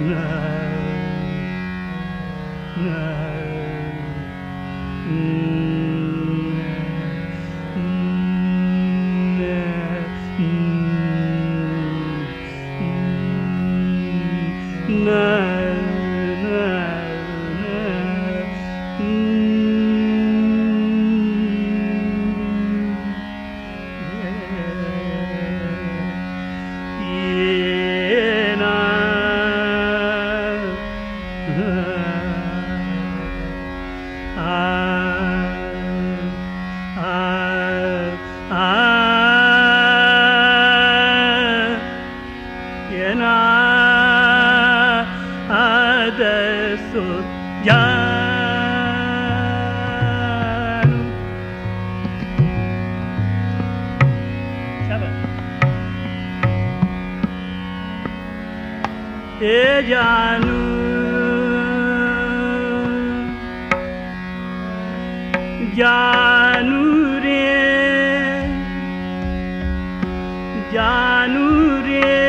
no, no. Mm. जानू रे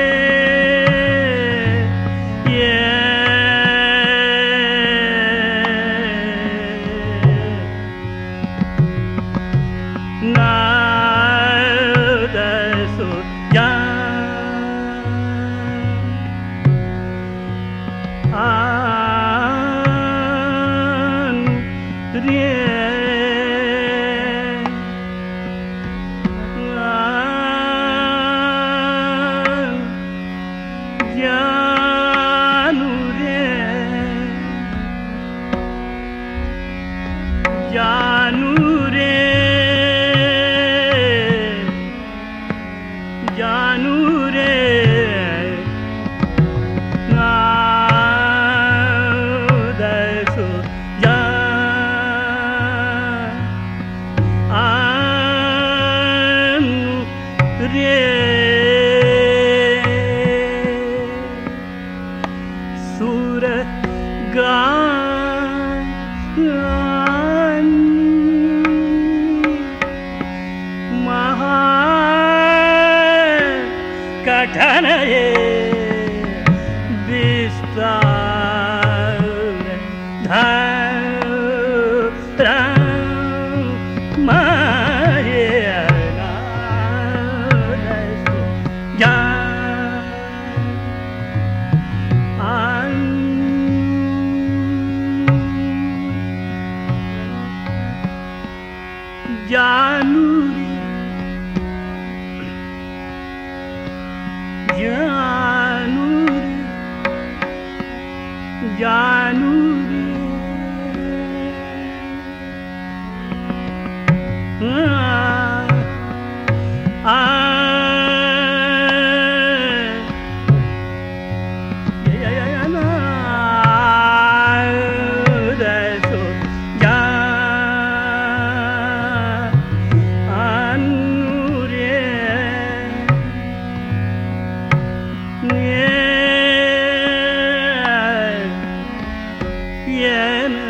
Yeah.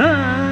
Uh-huh.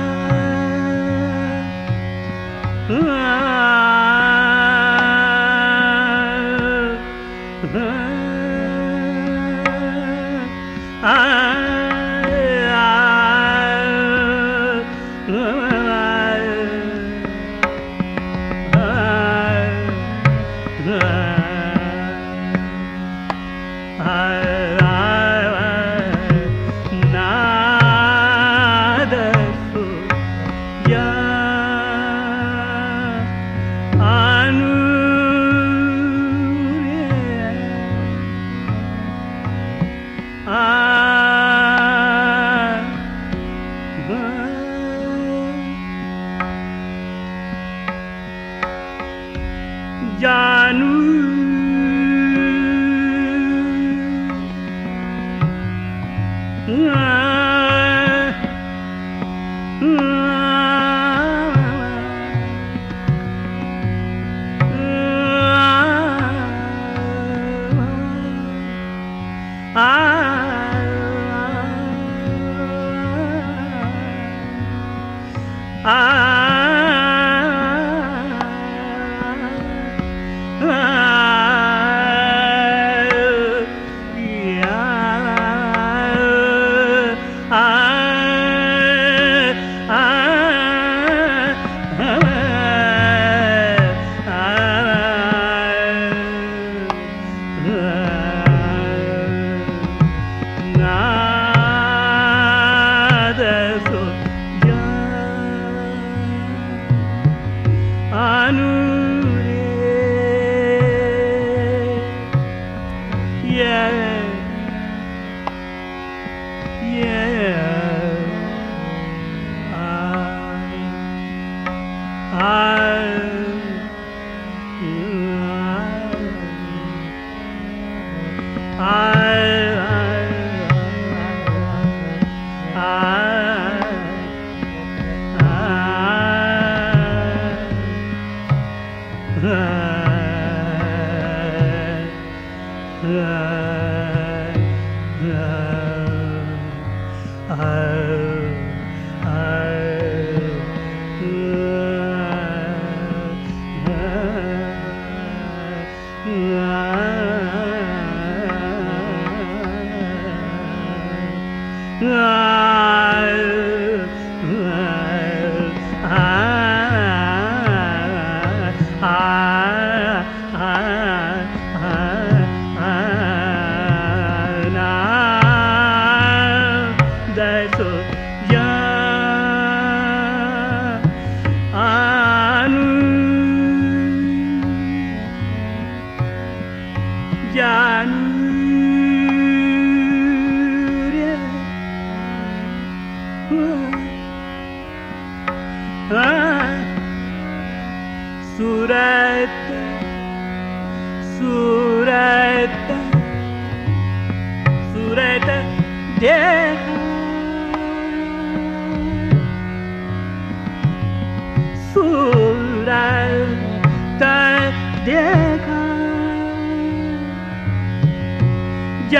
Yeah.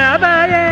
जब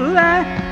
life.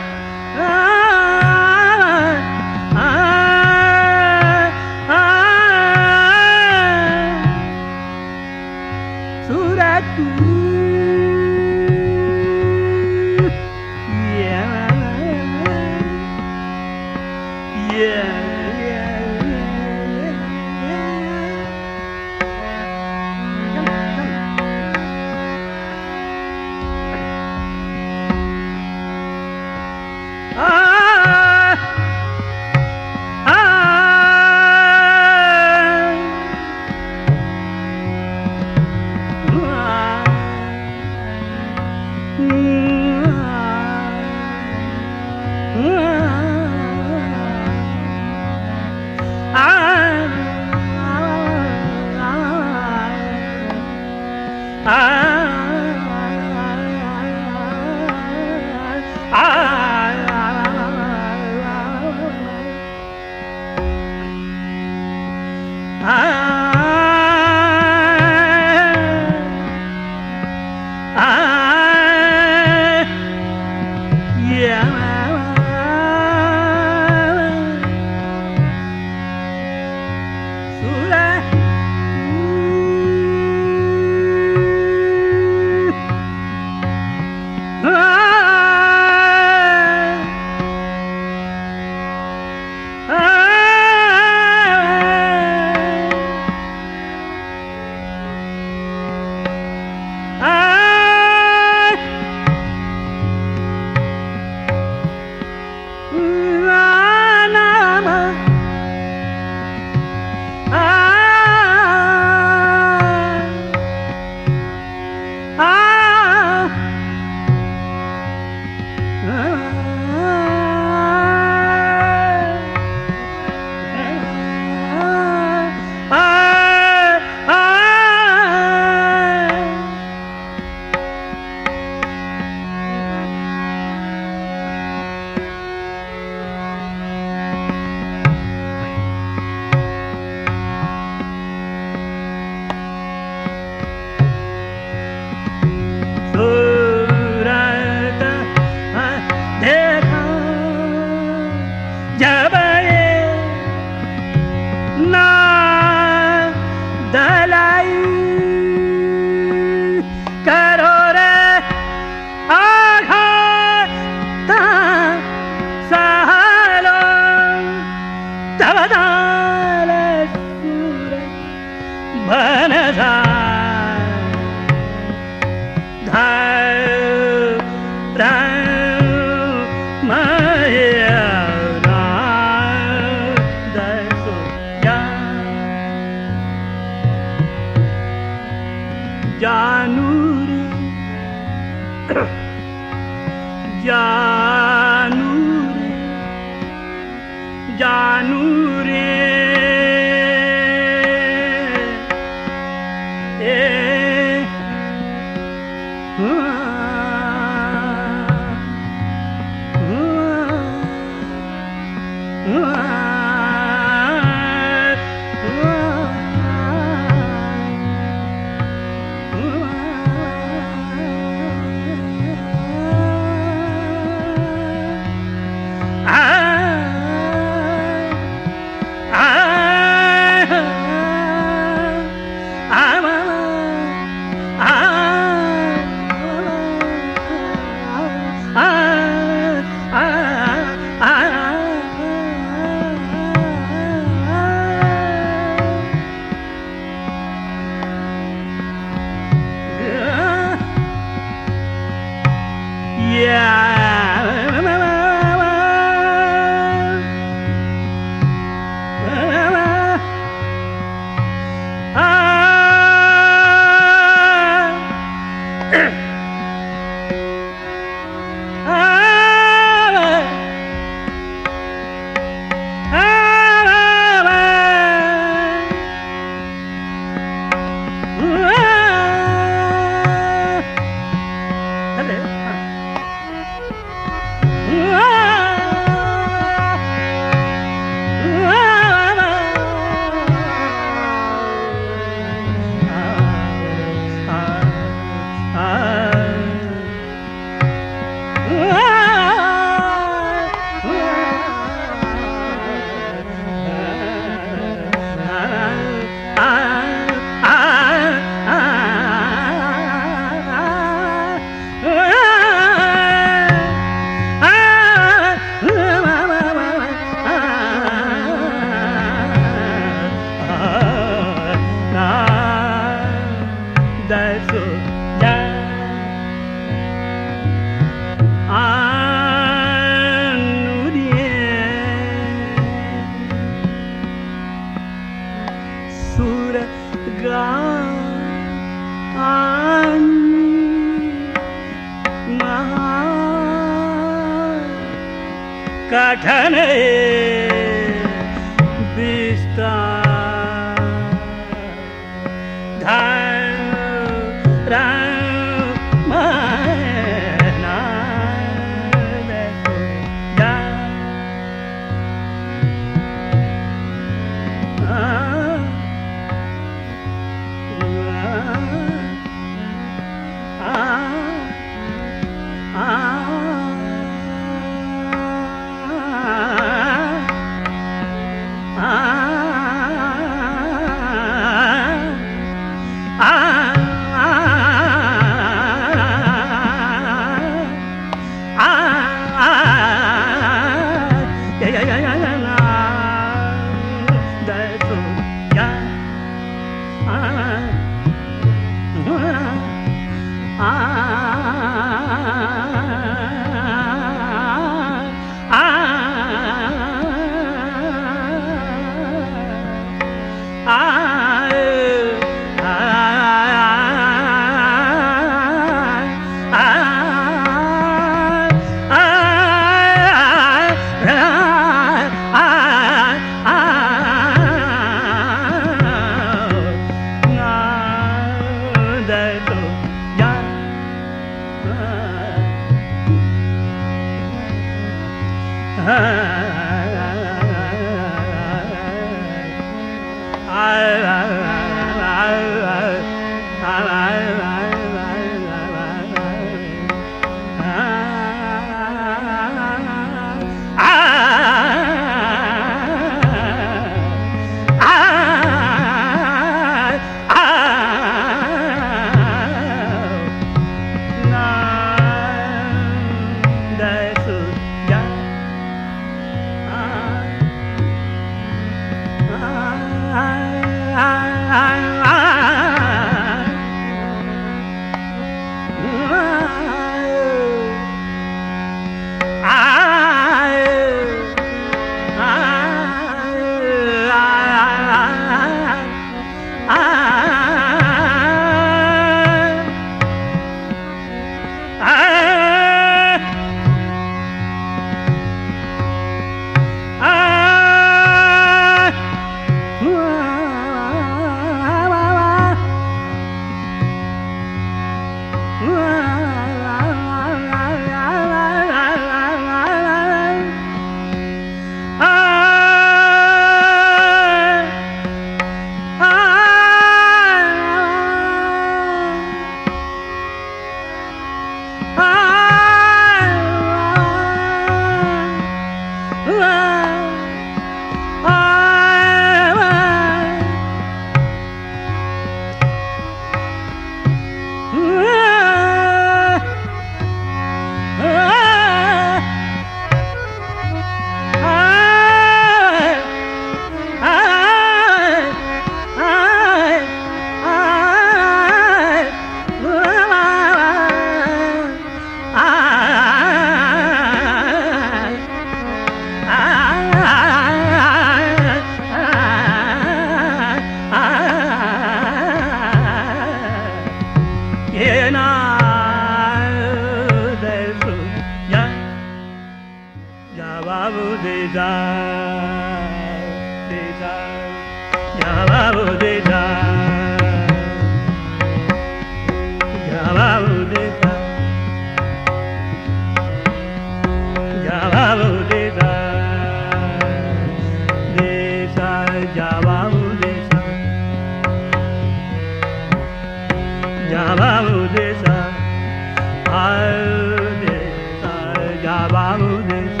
જવાનું દેશ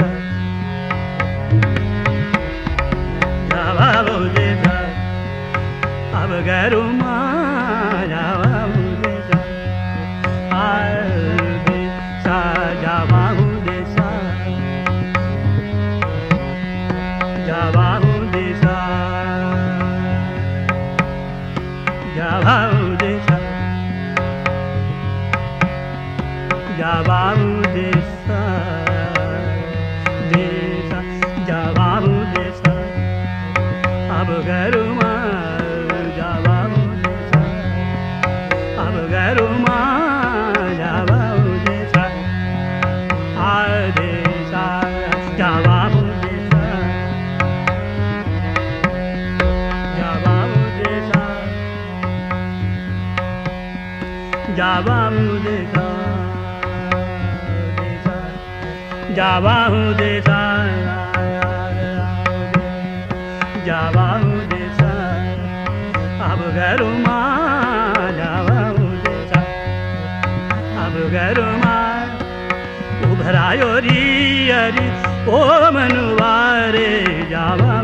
જવાનું દેશ અબ ઘરમાં जाबाहु देसाय जाबाहु देसाय अब जावा अवगरु मा अवगरु मा उभरायो री हरी ओ मनुवारे जावा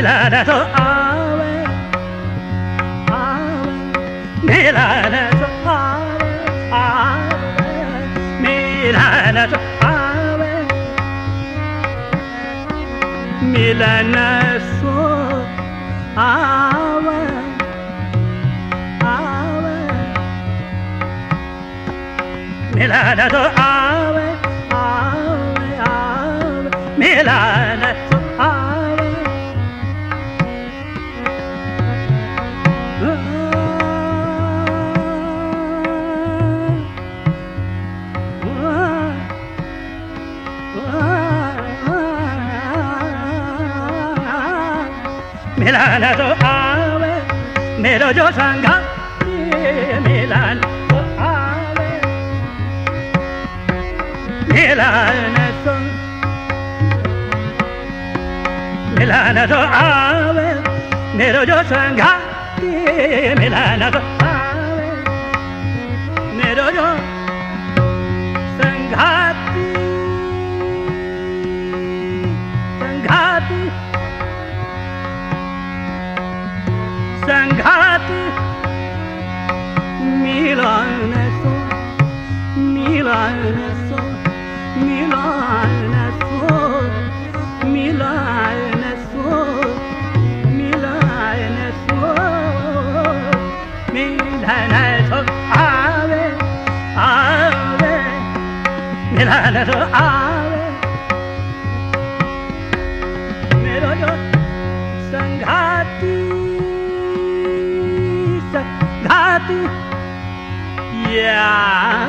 ಮೇಲಾರಸೋ ಆವ ಆವ ಮೇಲಾರಸೋ ಆವ ಆವ ಮೇಲಾರಸೋ ಆವ ಮಿಲನಸೋ ಆವ ಆವ ಮಿಲನಸೋ ಆವ ಆವ ಆವ ಮಿಲನ मिलान तो आवे, मेरो जो संगा मिलान तो आवे। मिलान तो मिलान तो आवे, मेरो जो संगा मिलान तो आवे। मेरो जो 啊。yeah.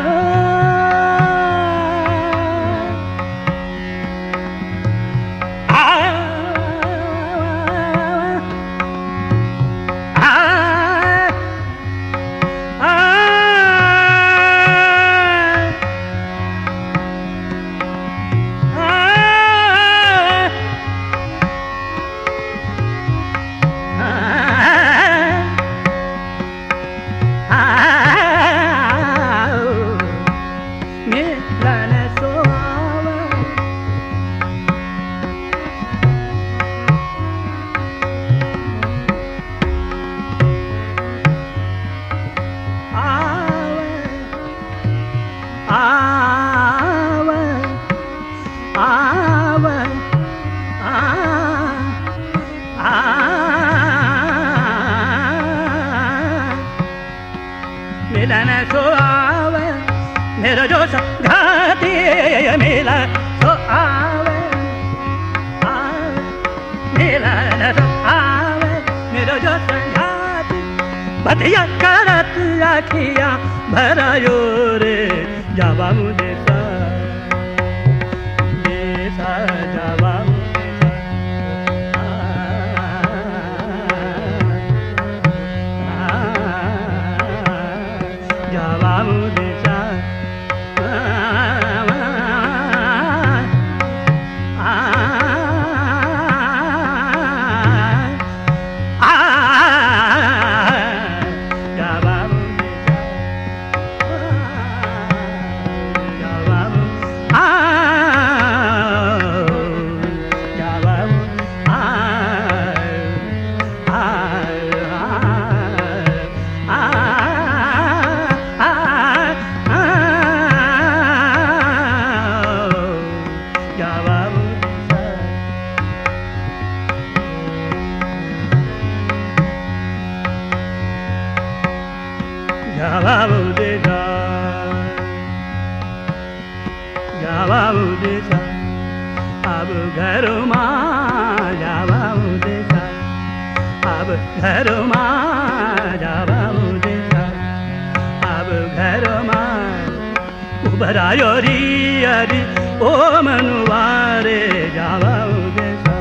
भरायो रियरी ओ मनुवारे जावाउ देशा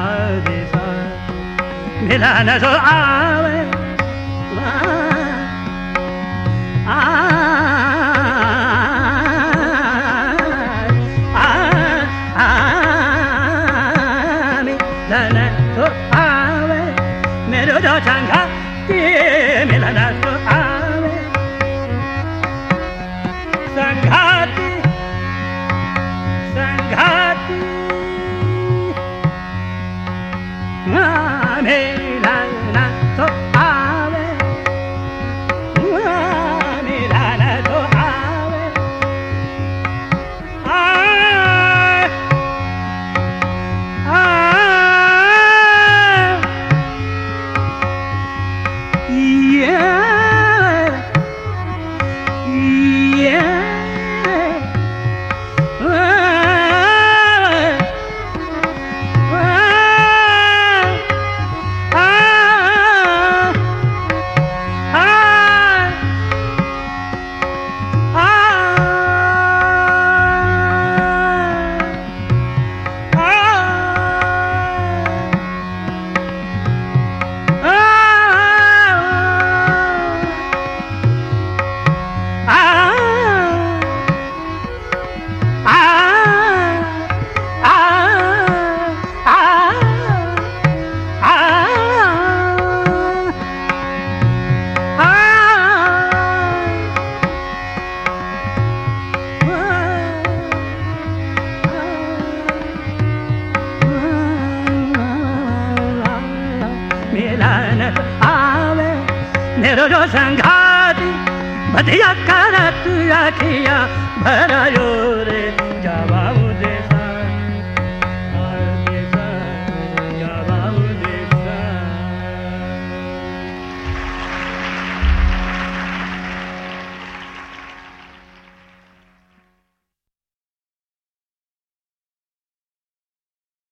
आदेशा मिलान सो आवे